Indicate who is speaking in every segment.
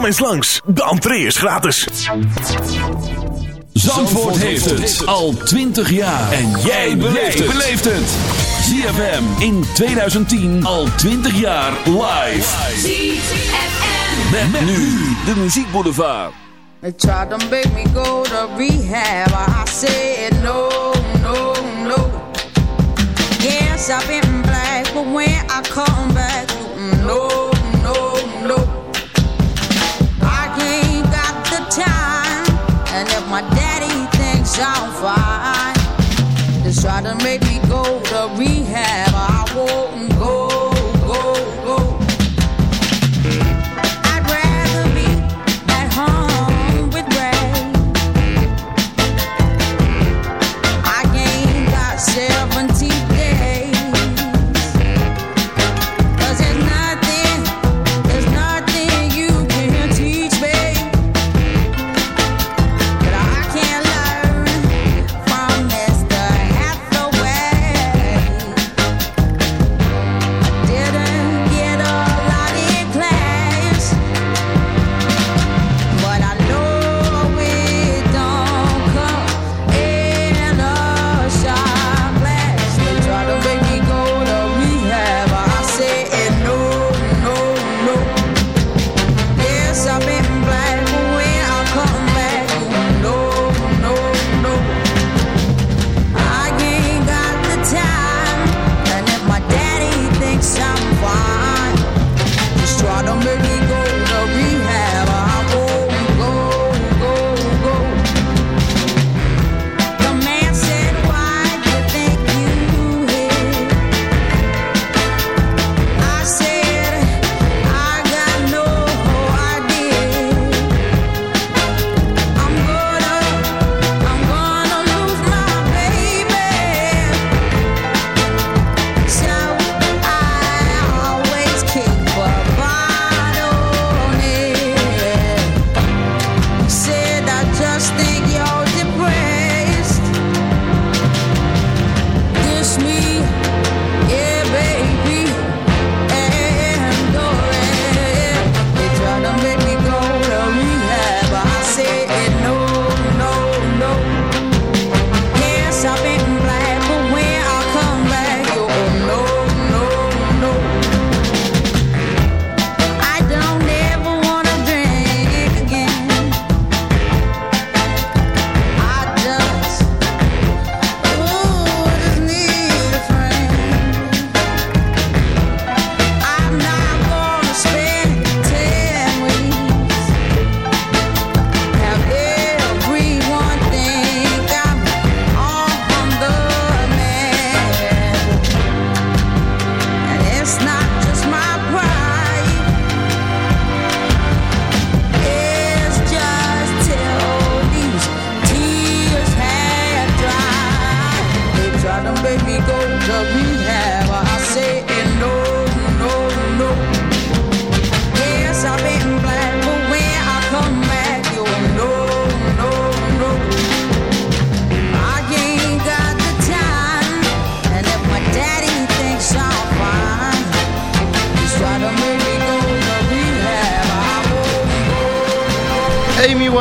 Speaker 1: Kom eens langs, de entree is gratis.
Speaker 2: Zandvoort heeft het al 20 jaar. En jij beleeft het. ZFM in 2010 al 20 jaar live.
Speaker 3: ZFM.
Speaker 2: Met, nu de muziekboulevard.
Speaker 4: They tried to make me go to rehab. I said no, no, no. Yes, I've been black, but when I come back, thinks fine, they try to make me go to rehab.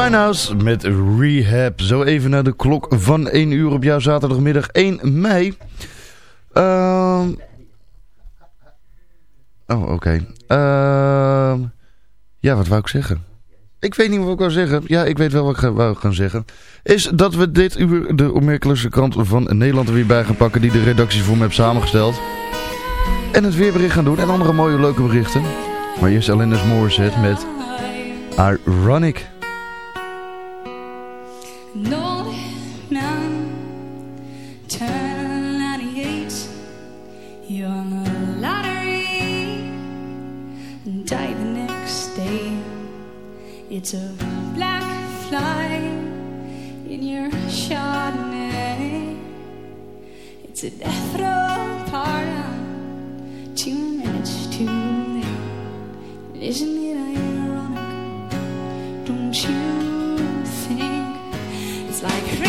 Speaker 5: Winehouse met Rehab. Zo even naar de klok van 1 uur op jouw zaterdagmiddag 1 mei. Ehm oh, oké. Ehm ja, wat wou ik zeggen? Ik weet niet wat ik wou zeggen. Ja, ik weet wel wat ik wou gaan zeggen. Is dat we dit uur de opmerkelijkste krant van Nederland er weer bij gaan pakken... die de redactie voor me heeft samengesteld. En het weerbericht gaan doen en andere mooie leuke berichten. Maar eerst Alanis Morissette met Ironic.
Speaker 3: Nold, nine, turn 98. You're on the lottery and die the next day. It's a black fly in your Chardonnay. It's a death row pardon, two minutes too late. Isn't it ironic? Don't you? like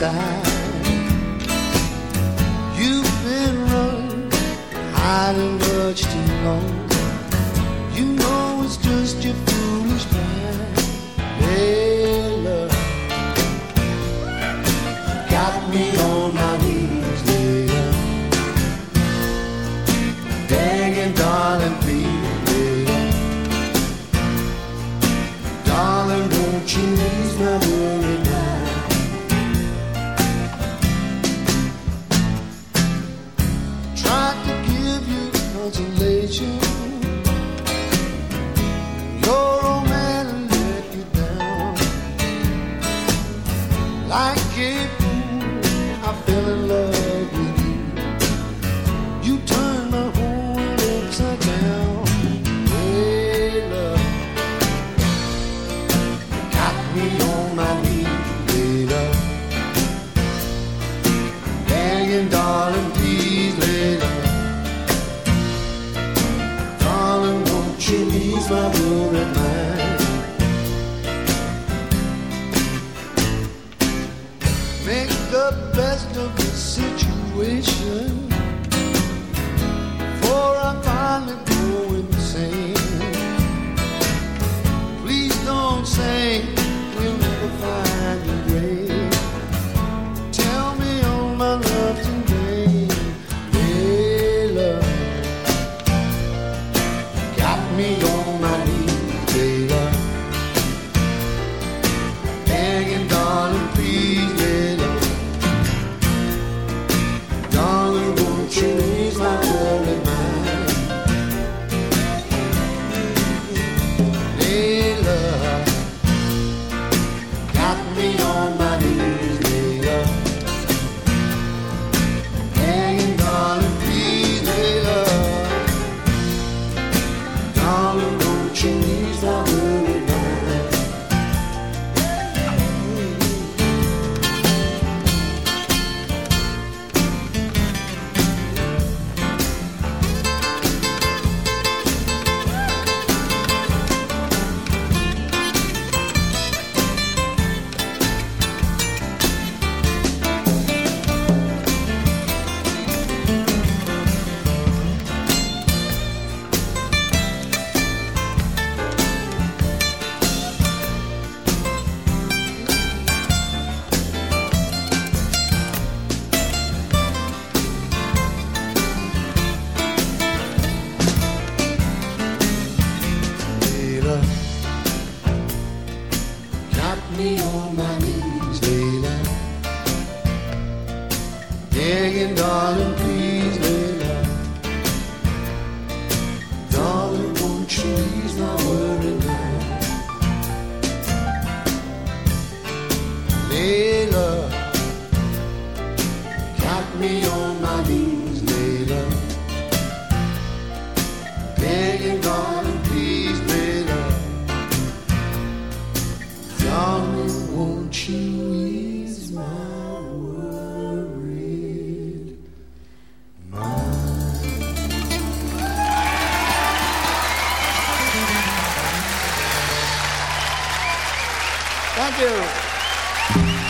Speaker 6: side. You've been running, hiding much too long.
Speaker 7: Brasil!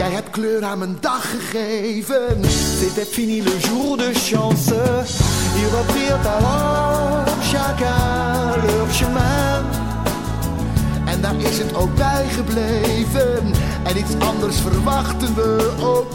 Speaker 6: Jij hebt kleur aan mijn dag gegeven.
Speaker 7: C'était fini le jour de chance. Ils reprirent alors chacun leur chemin.
Speaker 6: En daar is het ook bij gebleven. En iets anders verwachten we ook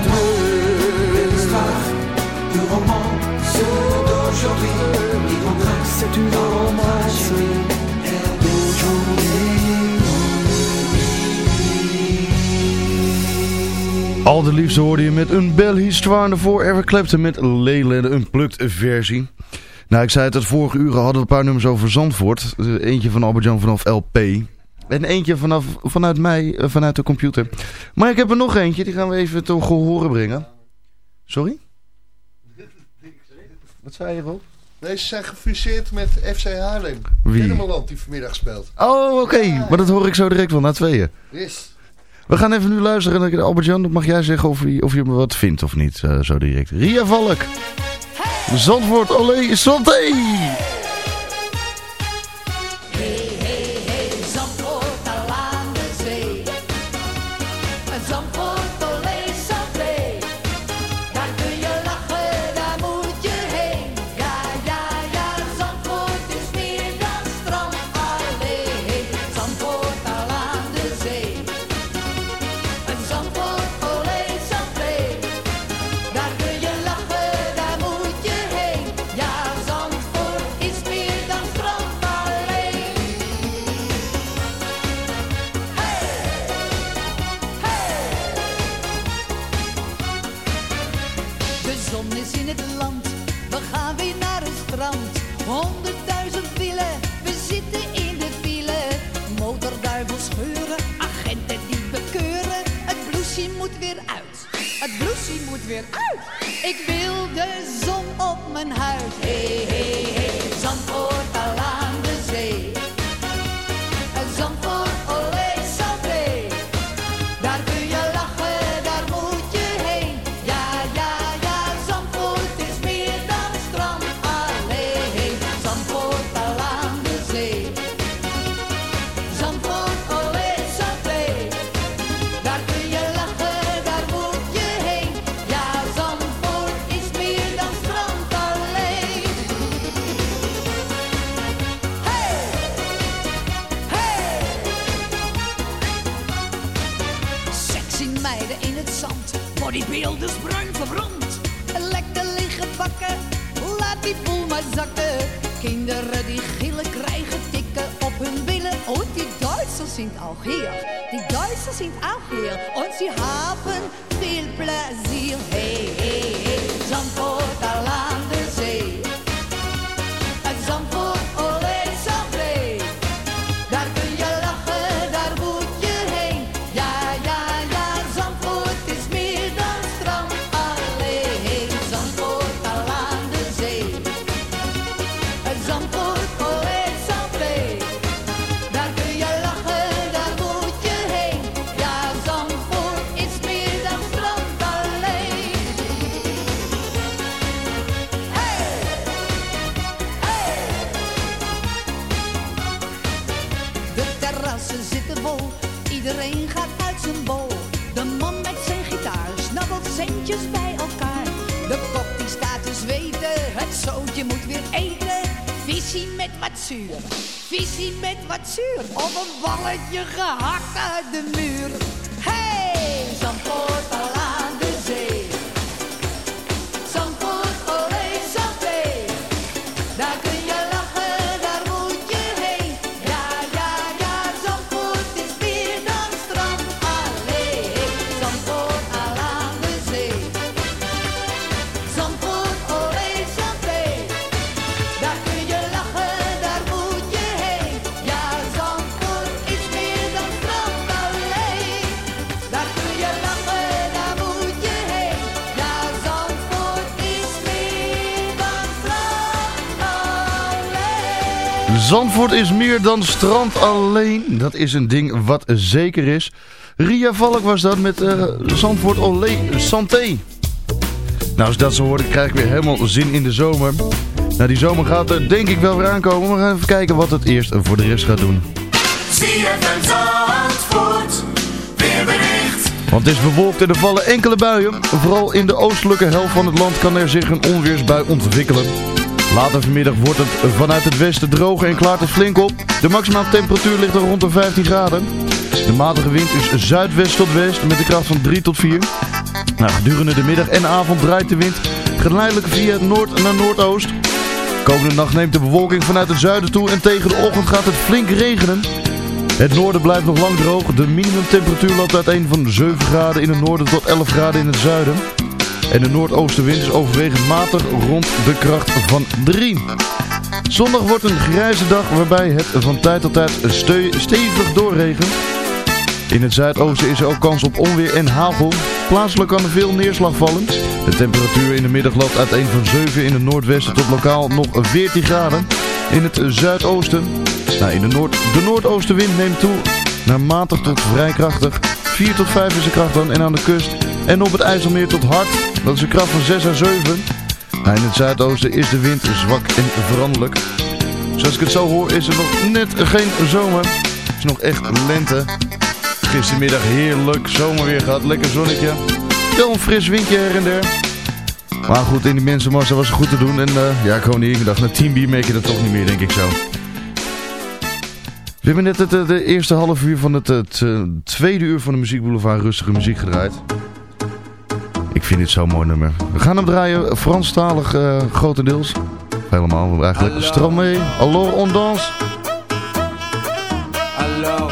Speaker 8: rentrait,
Speaker 7: C'est une
Speaker 9: Al de liefste hoorde je met een Belle Histoire voor Ever Clapton met een plukt versie. Nou, ik zei het, het vorige uur hadden we een paar nummers over Zandvoort. Eh, Eentje van Albert-Jan vanaf LP. En eentje vanaf, vanuit mij, eh, vanuit de computer. Maar ik heb er nog eentje, die gaan we even te horen brengen. Sorry? Wat zei je, Rob?
Speaker 10: Nee, ze zijn gefuseerd met FC Haarlem.
Speaker 9: Wie?
Speaker 10: Kennemerland die vanmiddag speelt.
Speaker 9: Oh, oké. Maar dat hoor ik zo direct wel, na tweeën.
Speaker 10: Yes.
Speaker 9: We gaan even nu luisteren. Albert-Jan, mag jij zeggen of je, of je me wat vindt of niet, eh, zo direct. Ria Valk. Zandvoort, olé, santé! Visie met wat zuur. Of een balletje gehakt uit de muur. Hey, Zandvoort Zandvoort is meer dan strand alleen.
Speaker 5: Dat is een ding wat zeker is. Ria Valk was dat met eh, Zandvoort Olé Santé. Nou, als dat zo hoor, dan krijg ik weer helemaal zin in de zomer. Nou, die zomer gaat er denk ik wel weer aankomen. We gaan even kijken wat het eerst voor de rest gaat doen.
Speaker 11: ZFM Zandvoort, weerbericht.
Speaker 5: Want het is bewolkt en er vallen enkele buien. Vooral in de oostelijke helft van het land kan er zich een onweersbui ontwikkelen. Later vanmiddag wordt het vanuit het westen droger en klaart het flink op. De maximale temperatuur ligt er rond de 15 graden. De matige wind is zuidwest tot west met een kracht van 3 tot 4. Nou, gedurende de middag en avond draait de wind geleidelijk via het noord naar noordoost. Komende nacht neemt de bewolking vanuit het zuiden toe en tegen de ochtend gaat het flink regenen. Het noorden blijft nog lang droog. De minimumtemperatuur loopt uiteen van 7 graden in het noorden tot 11 graden in het zuiden. En de noordoostenwind is overwegend matig rond de kracht van 3. Zondag wordt een grijze dag waarbij het van tijd tot tijd ste- stevig doorregent. In het zuidoosten is er ook kans op onweer en hagel. Plaatselijk kan er veel neerslag vallen. De temperatuur in de middag loopt uiteen van 7 in het noordwesten tot lokaal nog 14 graden. In het zuidoosten, nou in de, noord, de noordoostenwind neemt toe naar matig tot vrij krachtig. 4 tot 5 is de kracht dan en aan de kust. En op het IJsselmeer tot hard, dat is een kracht van 6 à 7. Nou, in het zuidoosten is de wind zwak en veranderlijk. Zoals ik het zo hoor is er nog net geen zomer. Het is nog echt lente. Gistermiddag heerlijk zomerweer gehad, lekker zonnetje. Wel een fris windje her en der. Maar goed, in die mensenmassa was het goed te doen. En eh, ja, gewoon niet gedacht, na 10 bier merk je dat toch niet meer, denk ik zo. We hebben net het, eh, de eerste half uur van het, het eh, tweede uur van de Muziekboulevard rustige muziek gedraaid. Ik vind dit zo'n mooi nummer. We gaan hem draaien, Franstalig eh grotendeels. Helemaal eigenlijk. Stromae, Alors on danse.
Speaker 12: Alors,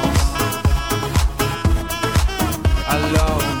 Speaker 13: alone.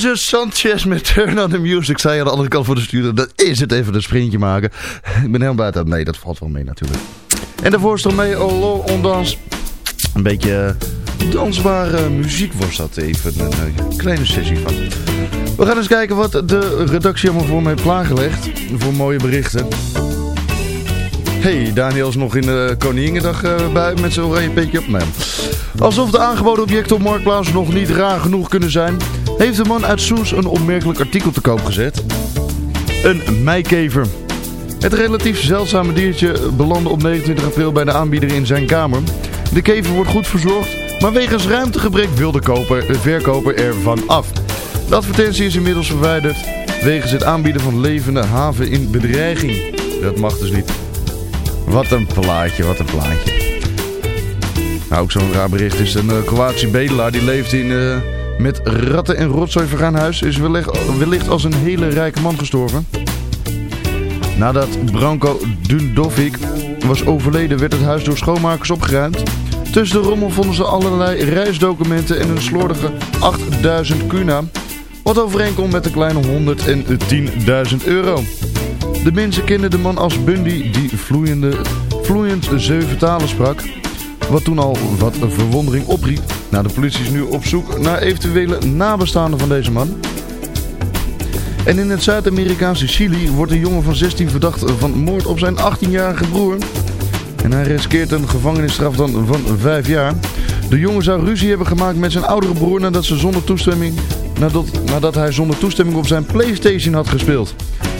Speaker 5: Roger Sanchez met Turn on the Music. Zei aan de andere kant van de studio. Dat is het even een sprintje maken. Ik ben helemaal buiten. Nee, dat valt wel mee natuurlijk. En daarvoor stond mee Olo on Dans. Een beetje eh, dansbare muziek was dat even. Een eh, kleine sessie van. We gaan eens kijken wat de redactie allemaal voor me heeft klaargelegd. Voor mooie berichten. Hey, Daniel is nog in de Koninginnedag uh, bij met zijn oranje petje op. Nee. Alsof de aangeboden objecten op Marktplaats nog niet raar genoeg kunnen zijn, heeft de man uit Soes een opmerkelijk artikel te koop gezet. Een meikever. Het relatief zeldzame diertje belandde op 29 april bij de aanbieder in zijn kamer. De kever wordt goed verzorgd, maar wegens ruimtegebrek wil de, koper, de verkoper ervan af. De advertentie is inmiddels verwijderd wegens het aanbieden van levende haven in bedreiging. Dat mag dus niet. Wat een plaatje, wat een plaatje. Nou, ook zo'n raar bericht is een uh, bedelaar die leeft in, uh, met ratten en rotzooi vergaan huis. Is wellicht, als een hele rijke man gestorven. Nadat Branko Dundovic was overleden werd het huis door schoonmakers opgeruimd. Tussen de rommel vonden ze allerlei reisdocumenten en een slordige 8000 kuna. Wat overeenkomt met een kleine 110.000 euro. De mensen kenden de man als Bundy die vloeiende, vloeiend zeven talen sprak. Wat toen al wat verwondering opriep. Nou, de politie is nu op zoek naar eventuele nabestaanden van deze man. En in het Zuid-Amerikaanse Chili wordt een jongen van 16 verdacht van moord op zijn 18-jarige broer. En hij riskeert een gevangenisstraf van 5 jaar. De jongen zou ruzie hebben gemaakt met zijn oudere broer nadat, ze zonder toestemming, nadat hij zonder toestemming op zijn Playstation had gespeeld.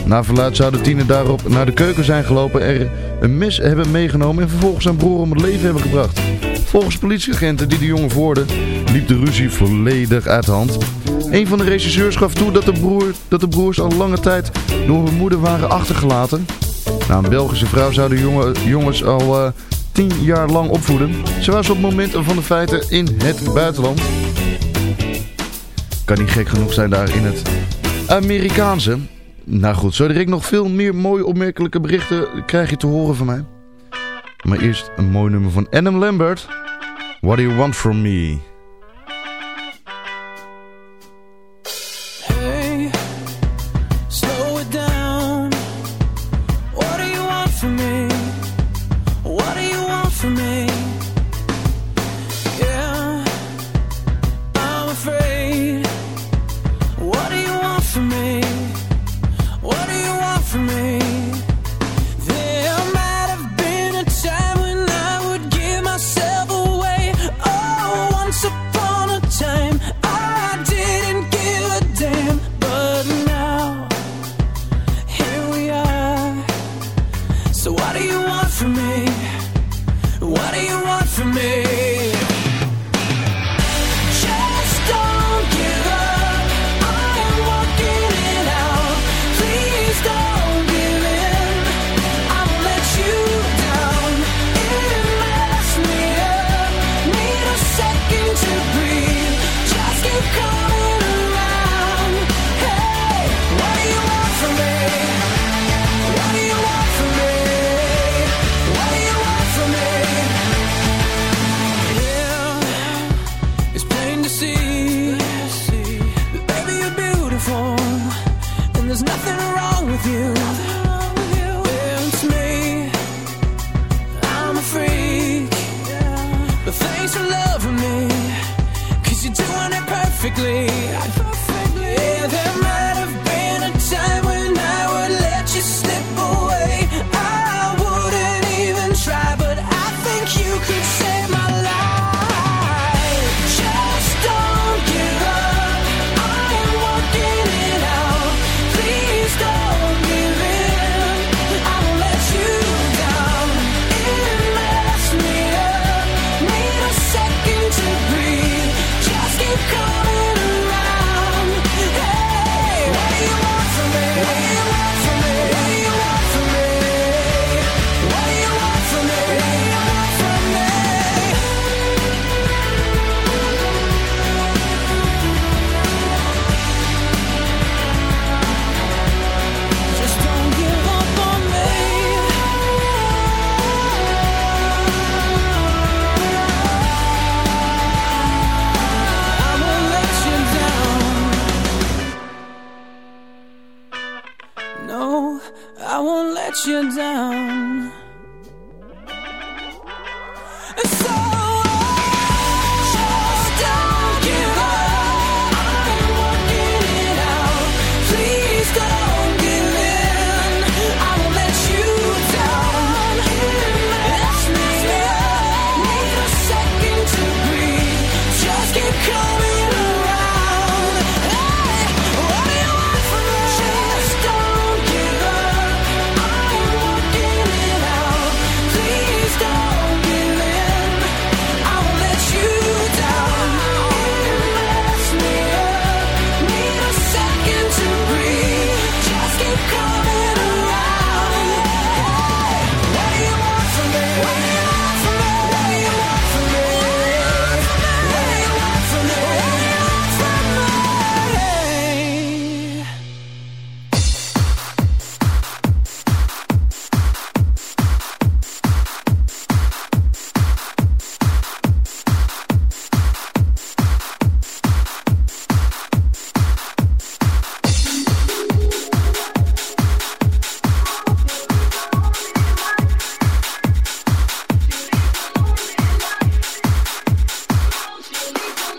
Speaker 5: Na verluid zou de daarop naar de keuken zijn gelopen, er een mes hebben meegenomen en vervolgens zijn broer om het leven hebben gebracht. Volgens politieagenten die de jongen voerden, liep de ruzie volledig uit de hand. Een van de regisseurs gaf toe dat de, broer, dat de broers al lange tijd door hun moeder waren achtergelaten. Na een Belgische vrouw zou de jonge, jongens al uh, tien jaar lang opvoeden. Ze was op het moment van de feiten in het buitenland. Kan niet gek genoeg zijn daar in het Amerikaanse. Nou goed, zo direct nog veel meer mooie opmerkelijke berichten krijg je te horen van mij. Maar eerst een mooi nummer van Adam Lambert. What do you want from me?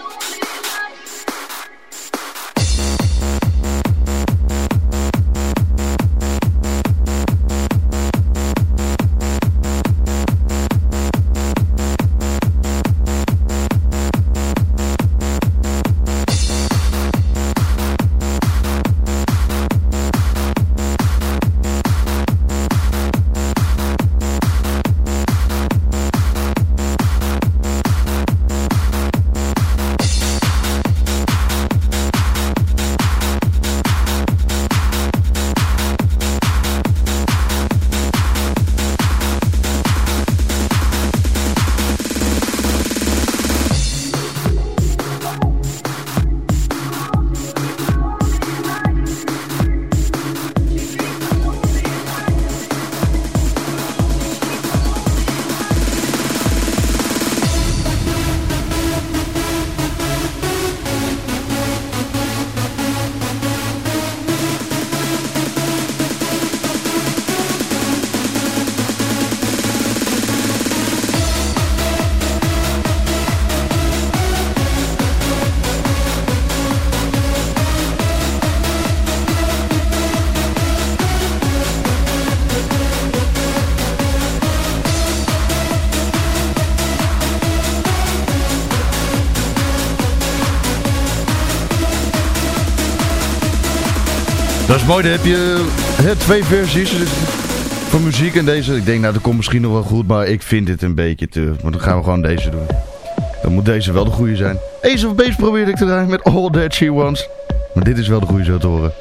Speaker 14: não mooi, dan heb je twee versies dus van muziek en deze. Ik denk, nou dat komt misschien nog wel goed, maar ik vind dit een beetje te... Maar dan gaan we gewoon deze doen. Dan moet deze wel de goede zijn. Ace of Base probeerde ik te draaien met All That She Wants. Maar dit is wel de goede zo te horen.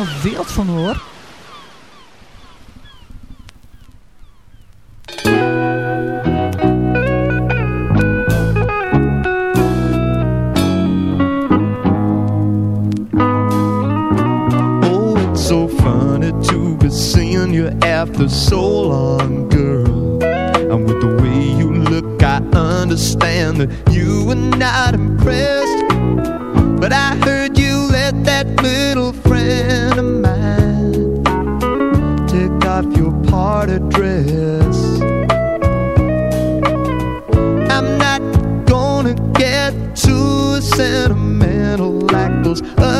Speaker 15: Oh, to
Speaker 16: be seeing you after so long, girl. And with the way you look, I understand that you were not impressed. But I heard you let that little friend
Speaker 5: sounds uh,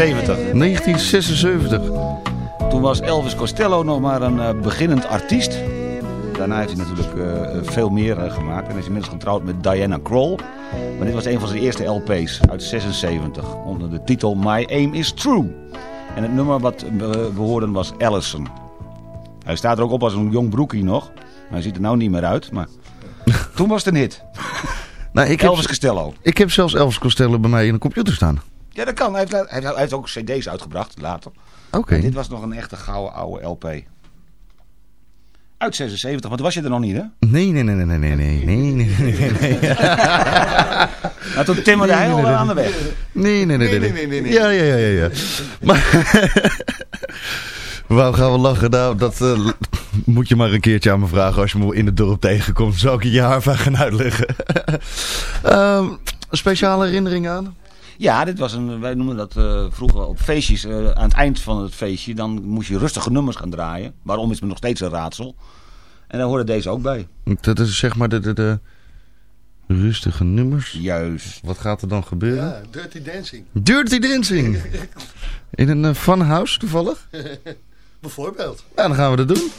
Speaker 17: 76.
Speaker 5: 1976.
Speaker 17: Toen was Elvis Costello nog maar een eh, beginnend artiest. Daarna heeft hij natuurlijk eh, eh, veel meer gemaakt. En is inmiddels getrouwd met Diana Kroll. Maar dit was een van zijn eerste LP's uit 76. Onder de titel My Aim Is True. En het nummer wat we hoorden was Allison. Hij staat er ook op als een jong broekie nog. Hij ziet er nou niet meer uit. Maar toen was het een hit.
Speaker 5: Nou, ik
Speaker 17: Elvis
Speaker 5: heb,
Speaker 17: Costello.
Speaker 5: Ik heb zelfs Elvis Costello bij mij in de computer staan.
Speaker 17: Ja, dat kan. Hij heeft, hij heeft, hij heeft ook cd's uitgebracht later.
Speaker 5: Oké.
Speaker 17: Dit was nog een echte gouden oude LP. Uit 76, want toen was je er nog niet, hè?
Speaker 5: Nee, nee, nee, nee, nee, nee, nee, nee, nee, nee, nee.
Speaker 17: Nou, toen timmerde hij al aan de weg.
Speaker 5: Nee, nee, nee, nee.
Speaker 10: Nee, nee, nee, nee.
Speaker 5: Ja, ja, ja, ja. ja. Maar... Waarom gaan we lachen? Nou, dat eh, moet je maar een keertje aan me vragen als je me in het dorp tegenkomt. Zou ik het je haar van gaan uitleggen? Ehm, een speciale herinnering aan?
Speaker 17: Ja, dit was een, wij noemen dat eh, vroeger op feestjes. eh, aan het eind van het feestje, dan moest je rustige nummers gaan draaien. Waarom is me nog steeds een raadsel. En daar hoorde deze ook bij.
Speaker 5: Dat is zeg maar de, de, de rustige nummers.
Speaker 17: Juist.
Speaker 5: Wat gaat er dan gebeuren?
Speaker 10: Ja, Dirty Dancing.
Speaker 5: Dirty Dancing. In een uh, funhouse toevallig?
Speaker 10: Bijvoorbeeld.
Speaker 5: Ja, dan gaan we dat doen.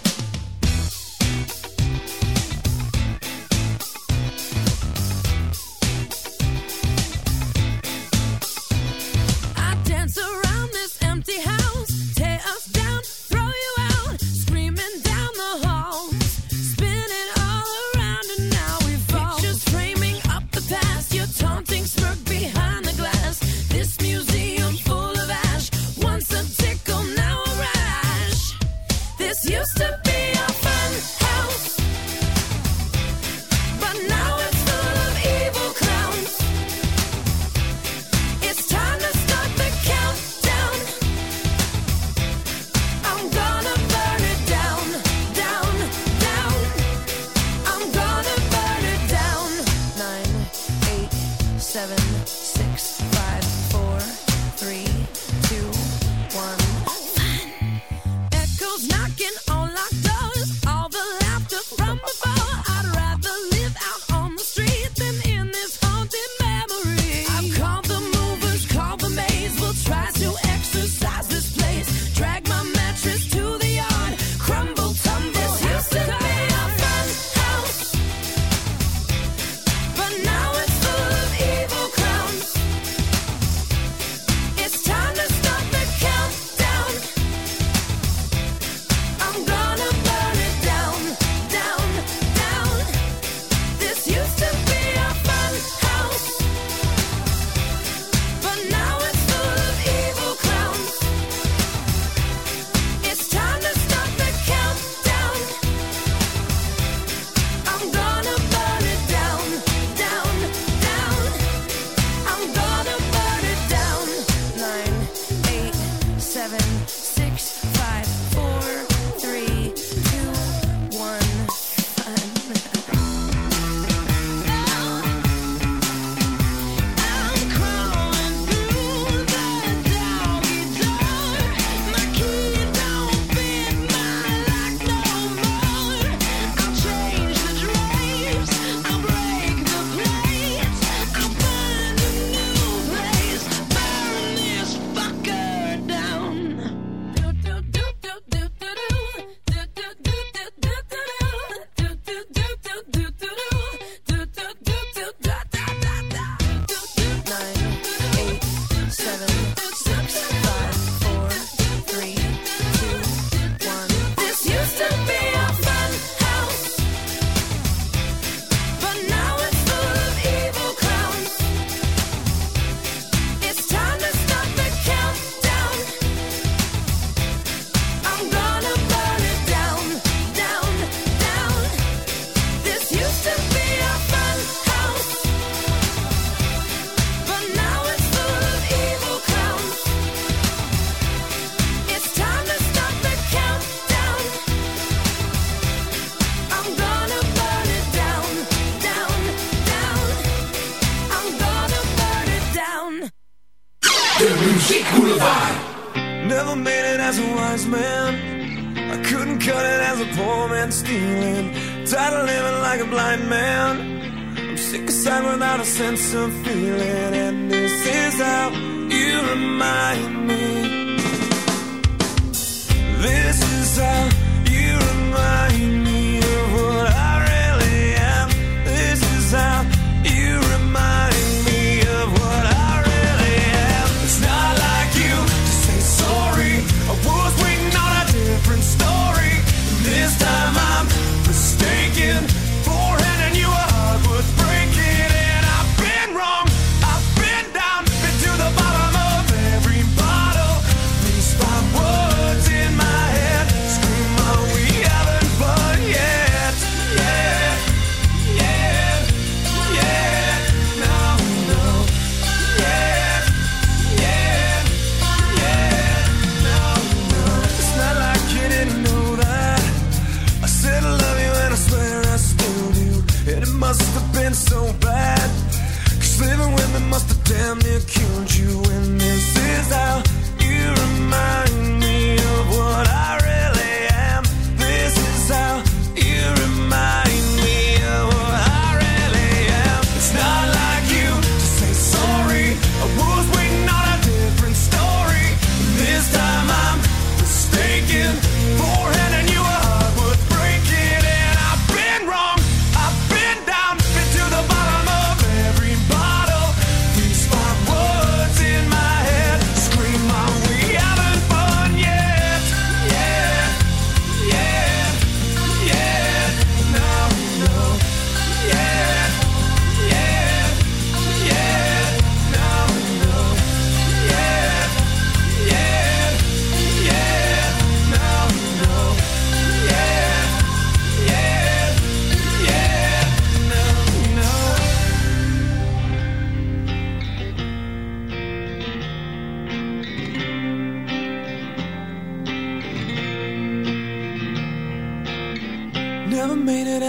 Speaker 18: This
Speaker 7: is how you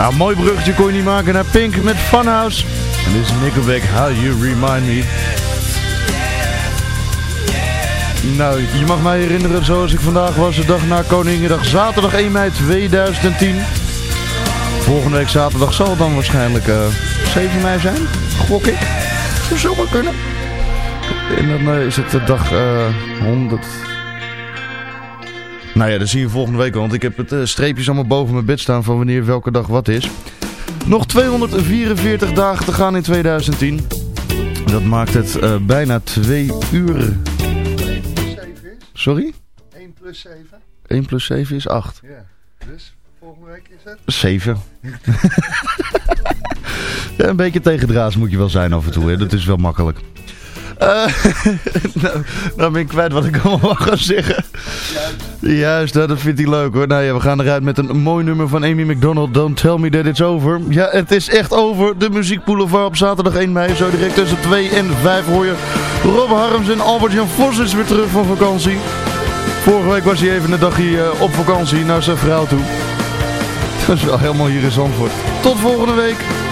Speaker 5: Nou, mooi bruggetje kon je niet maken naar Pink met Funhouse. En dit is Nickelback, How You Remind Me. Nou, je mag mij herinneren zoals ik vandaag was, de dag na Koningendag, zaterdag 1 mei 2010. Volgende week zaterdag zal het dan waarschijnlijk eh 7 mei zijn, gok ik. Zou zomaar kunnen. En dan eh, is het de dag eh 100... Nou ja, dat zie je volgende week al, want ik heb het eh, streepjes allemaal boven mijn bed staan van wanneer welke dag wat is. Nog 244 dagen te gaan in 2010. Dat maakt het eh, bijna 2 uur. Sorry?
Speaker 10: 1 plus 7.
Speaker 5: 1 plus 7 is 8.
Speaker 10: Ja, dus volgende week is het?
Speaker 5: 7. ja, een beetje tegendraads moet je wel zijn af en toe. Hè? Dat is wel makkelijk. Eh, nou, nou ben ik kwijt wat ik allemaal gaan zeggen. Juist, nou, dat vindt hij leuk hoor. Nou ja, we gaan eruit met een mooi nummer van Amy McDonald. Don't tell me that it's over. Ja, het is echt over. De Muziek Boulevard op zaterdag 1 mei. Zo direct tussen 2 en 5 hoor je Rob Harms en Albert-Jan Vos is weer terug van vakantie. Vorige week was hij even een dagje eh, op vakantie naar zijn vrouw toe. Dat is wel helemaal hier in Zandvoort. Tot volgende week.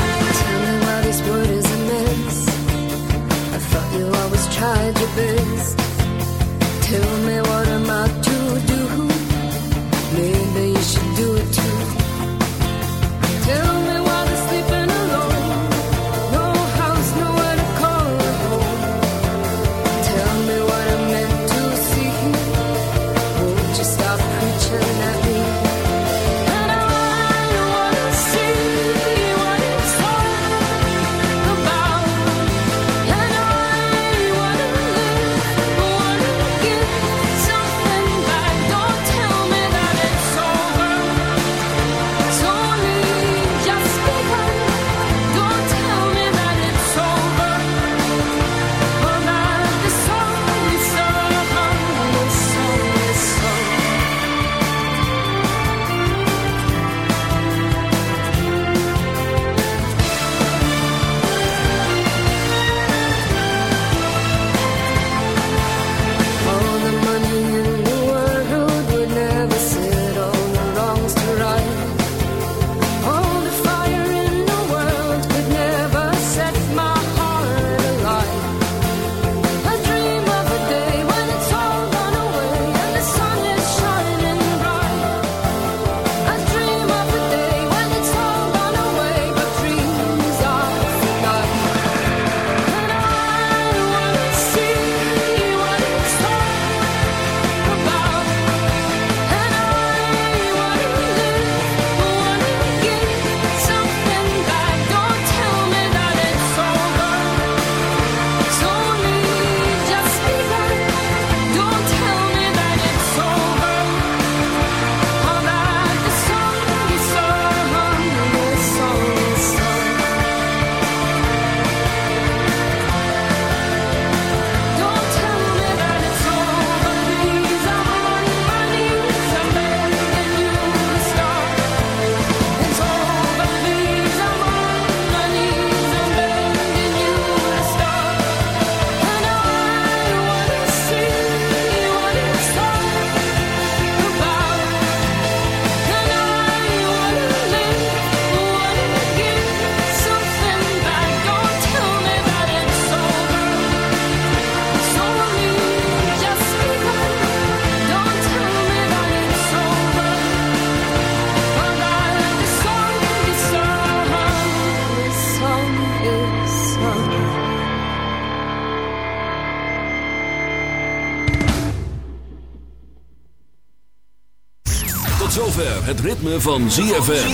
Speaker 2: Het ritme van ZFM.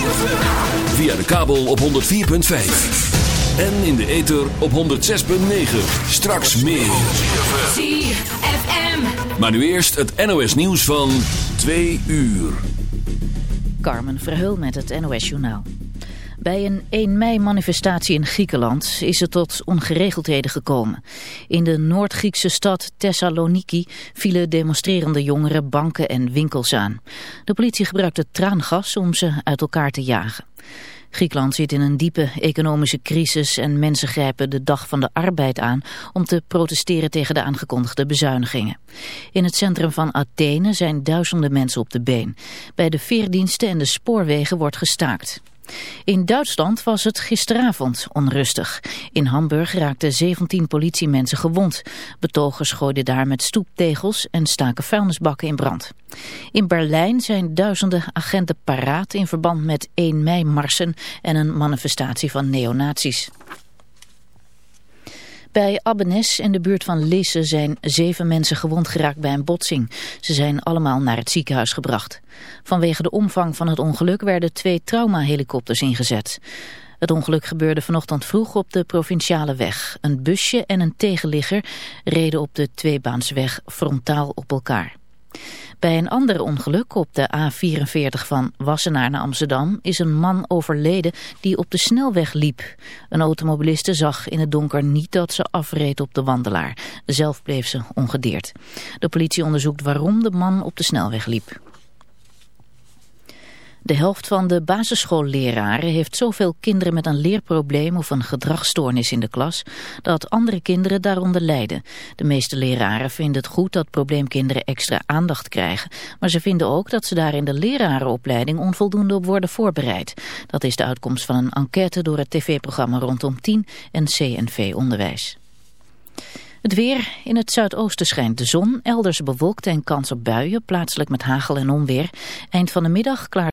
Speaker 2: Via de kabel op 104.5. En in de ether op 106.9. Straks meer.
Speaker 18: ZFM.
Speaker 2: Maar nu eerst het NOS nieuws van 2 uur.
Speaker 19: Carmen Verheul met het NOS Journaal. Bij een 1 mei-manifestatie in Griekenland is het tot ongeregeldheden gekomen. In de Noord-Griekse stad Thessaloniki vielen demonstrerende jongeren banken en winkels aan. De politie gebruikte traangas om ze uit elkaar te jagen. Griekenland zit in een diepe economische crisis en mensen grijpen de dag van de arbeid aan om te protesteren tegen de aangekondigde bezuinigingen. In het centrum van Athene zijn duizenden mensen op de been. Bij de veerdiensten en de spoorwegen wordt gestaakt. In Duitsland was het gisteravond onrustig. In Hamburg raakten 17 politiemensen gewond. Betogers gooiden daar met stoeptegels en staken vuilnisbakken in brand. In Berlijn zijn duizenden agenten paraat in verband met 1 mei-marsen en een manifestatie van neonazies. Bij Abbenes in de buurt van Lisse zijn zeven mensen gewond geraakt bij een botsing. Ze zijn allemaal naar het ziekenhuis gebracht. Vanwege de omvang van het ongeluk werden twee traumahelikopters ingezet. Het ongeluk gebeurde vanochtend vroeg op de provinciale weg. Een busje en een tegenligger reden op de tweebaansweg frontaal op elkaar. Bij een ander ongeluk op de A44 van Wassenaar naar Amsterdam is een man overleden die op de snelweg liep. Een automobiliste zag in het donker niet dat ze afreed op de wandelaar. Zelf bleef ze ongedeerd. De politie onderzoekt waarom de man op de snelweg liep. De helft van de basisschoolleraren heeft zoveel kinderen met een leerprobleem of een gedragsstoornis in de klas, dat andere kinderen daaronder lijden. De meeste leraren vinden het goed dat probleemkinderen extra aandacht krijgen, maar ze vinden ook dat ze daar in de lerarenopleiding onvoldoende op worden voorbereid. Dat is de uitkomst van een enquête door het tv-programma Rondom 10 en CNV Onderwijs. Het weer. In het zuidoosten schijnt de zon. Elders bewolkt en kans op buien. Plaatselijk met hagel en onweer. Eind van de middag klaar.